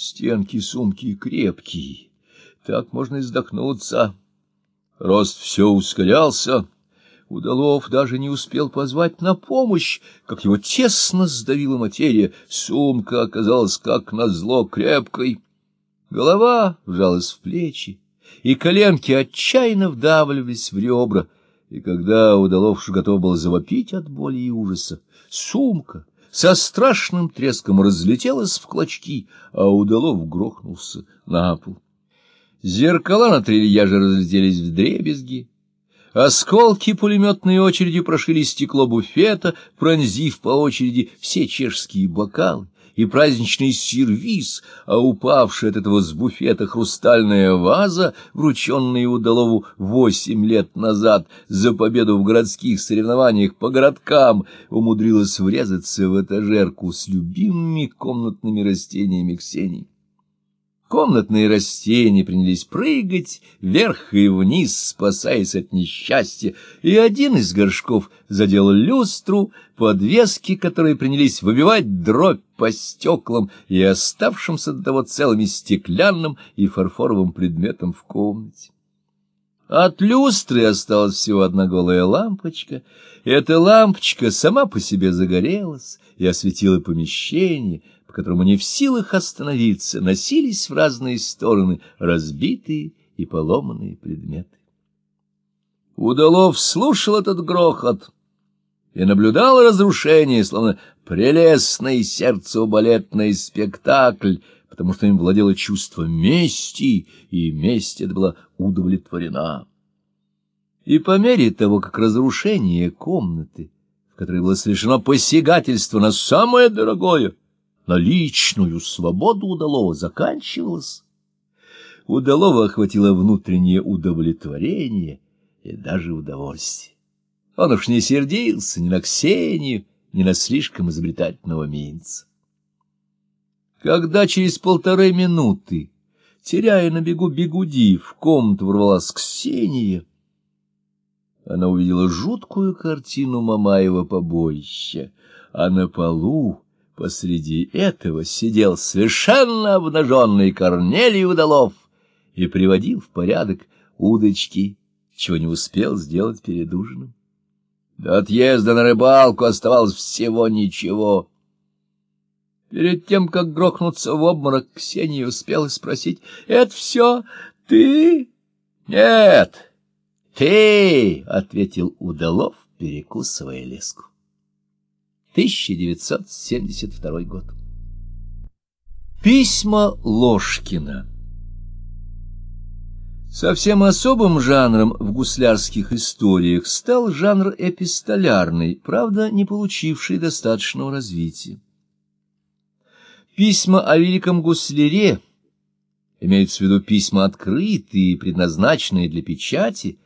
Стенки сумки крепкие, так можно и вздохнуться. Рост все ускорялся. Удалов даже не успел позвать на помощь, как его тесно сдавила материя. Сумка оказалась, как назло, крепкой. Голова вжалась в плечи, и коленки отчаянно вдавливались в ребра. И когда Удалов готов был завопить от боли и ужаса, сумка со страшным треском разлетелась в клочки, а Удалов грохнулся на пол. Зеркала на трильяже разлетелись в дребезги. Осколки пулеметной очереди прошили стекло буфета, пронзив по очереди все чешские бокалы и праздничный сервиз, а упавшая от этого с буфета хрустальная ваза, врученная Удалову восемь лет назад за победу в городских соревнованиях по городкам, умудрилась врезаться в этажерку с любимыми комнатными растениями Ксении. Комнатные растения принялись прыгать вверх и вниз, спасаясь от несчастья, и один из горшков задел люстру, подвески, которые принялись выбивать дробь по стеклам и оставшимся до того целыми стеклянным и фарфоровым предметом в комнате. От люстры осталась всего одна голая лампочка, и эта лампочка сама по себе загорелась и осветила помещение, по которому не в силах остановиться, носились в разные стороны разбитые и поломанные предметы. Удалов слушал этот грохот и наблюдал разрушение, словно прелестный сердцу-балетный спектакль, потому что им владело чувство мести, и месть это была удовлетворена. И по мере того, как разрушение комнаты, в которой было совершено посягательство на самое дорогое, на личную свободу Удалова заканчивалось, Удалова охватило внутреннее удовлетворение и даже удовольствие. Он уж не сердился ни на Ксению, ни на слишком изобретательного минца. Когда через полторы минуты, теряя на бегу бегуди, в комнату ворвалась Ксения, она увидела жуткую картину Мамаева побоища, а на полу посреди этого сидел совершенно обнаженный Корнелий Удалов и приводил в порядок удочки, чего не успел сделать перед ужином. До отъезда на рыбалку оставалось всего ничего — Перед тем, как грохнуться в обморок, Ксения успела спросить, — Это все ты? — Нет, ты, — ответил Удалов, перекусывая леску. 1972 год. Письма Ложкина Совсем особым жанром в гуслярских историях стал жанр эпистолярный, правда, не получивший достаточного развития. Письма о великом гусляре, имеются в виду письма открытые предназначенные для печати,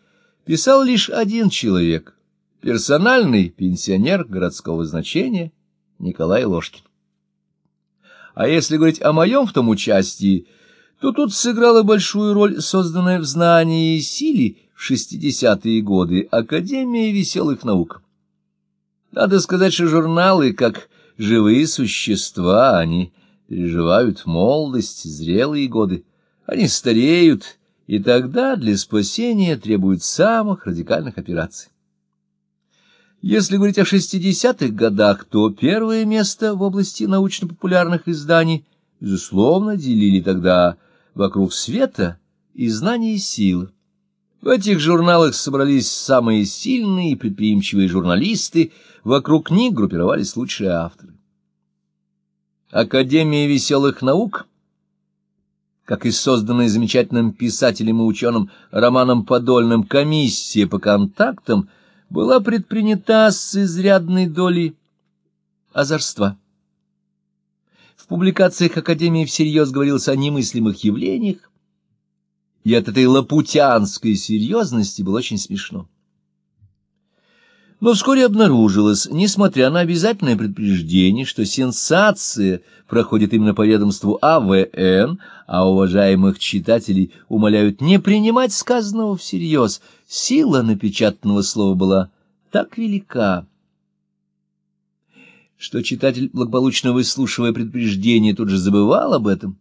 писал лишь один человек, персональный пенсионер городского значения Николай Ложкин. А если говорить о моем в том участии, то тут сыграла большую роль созданная в знании и силе в 60-е годы Академия веселых наук. Надо сказать, что журналы, как живые существа, они переживают молодость, зрелые годы. Они стареют, и тогда для спасения требуют самых радикальных операций. Если говорить о 60-х годах, то первое место в области научно-популярных изданий, безусловно, делили тогда «Вокруг света» и «Знания и силы». В этих журналах собрались самые сильные и предприимчивые журналисты, вокруг них группировались лучшие авторы. Академия веселых наук, как и созданная замечательным писателем и ученым Романом Подольным комиссия по контактам, была предпринята с изрядной долей озорства. В публикациях Академии всерьез говорилось о немыслимых явлениях, и от этой лапутянской серьезности было очень смешно. Но вскоре обнаружилось, несмотря на обязательное предупреждение, что сенсация проходит именно по ведомству АВН, а уважаемых читателей умоляют не принимать сказанного всерьез, сила напечатанного слова была так велика, что читатель, благополучно выслушивая предупреждение, тут же забывал об этом